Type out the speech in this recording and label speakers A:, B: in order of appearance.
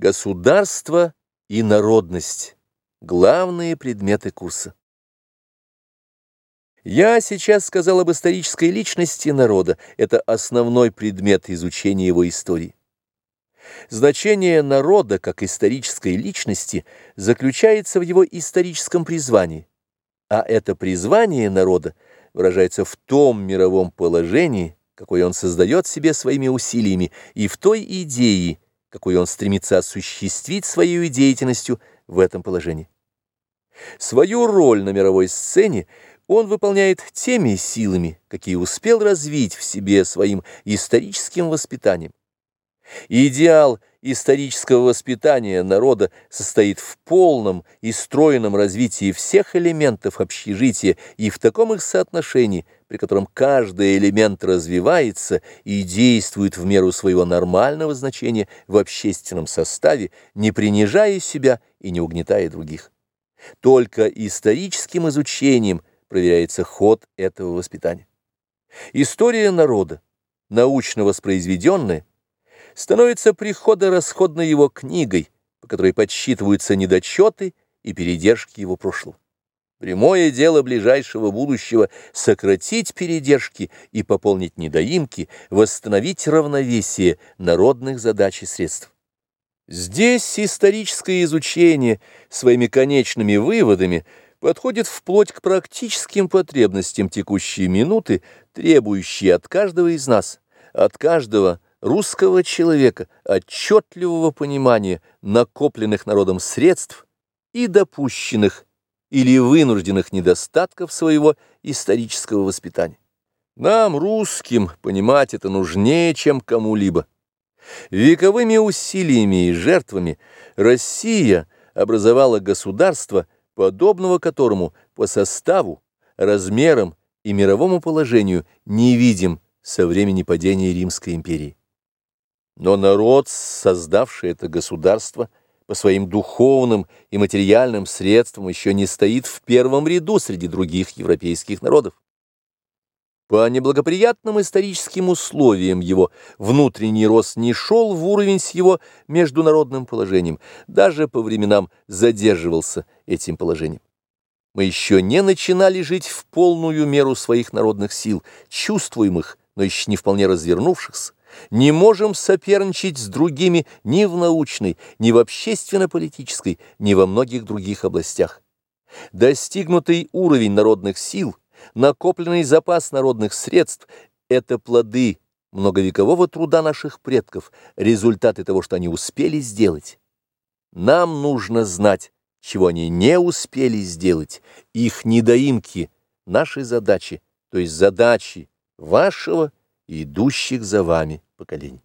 A: Государство и народность – главные предметы курса. Я сейчас сказал об исторической личности народа. Это основной предмет изучения его истории. Значение народа как исторической личности заключается в его историческом призвании. А это призвание народа выражается в том мировом положении, какое он создает себе своими усилиями, и в той идее, какую он стремится осуществить своей деятельностью в этом положении. Свою роль на мировой сцене он выполняет теми силами, какие успел развить в себе своим историческим воспитанием. Идеал исторического воспитания народа состоит в полном и стройном развитии всех элементов общежития и в таком их соотношении, при котором каждый элемент развивается и действует в меру своего нормального значения в общественном составе, не принижая себя и не угнетая других. Только историческим изучением проверяется ход этого воспитания. История народа, научно воспроизведенная, становится приходо-расходной его книгой, по которой подсчитываются недочеты и передержки его прошлого. Прямое дело ближайшего будущего – сократить передержки и пополнить недоимки, восстановить равновесие народных задач и средств. Здесь историческое изучение своими конечными выводами подходит вплоть к практическим потребностям текущей минуты, требующие от каждого из нас, от каждого – русского человека отчетливого понимания накопленных народом средств и допущенных или вынужденных недостатков своего исторического воспитания. Нам, русским, понимать это нужнее, чем кому-либо. Вековыми усилиями и жертвами Россия образовала государство, подобного которому по составу, размерам и мировому положению не видим со времени падения Римской империи. Но народ, создавший это государство, по своим духовным и материальным средствам еще не стоит в первом ряду среди других европейских народов. По неблагоприятным историческим условиям его внутренний рост не шел в уровень с его международным положением, даже по временам задерживался этим положением. Мы еще не начинали жить в полную меру своих народных сил, чувствуемых, но еще не вполне развернувшихся не можем соперничать с другими ни в научной, ни в общественно-политической, ни во многих других областях. Достигнутый уровень народных сил, накопленный запас народных средств – это плоды многовекового труда наших предков, результаты того, что они успели сделать. Нам нужно знать, чего они не успели сделать, их недоимки, наши задачи, то есть задачи вашего идущих за вами поколений.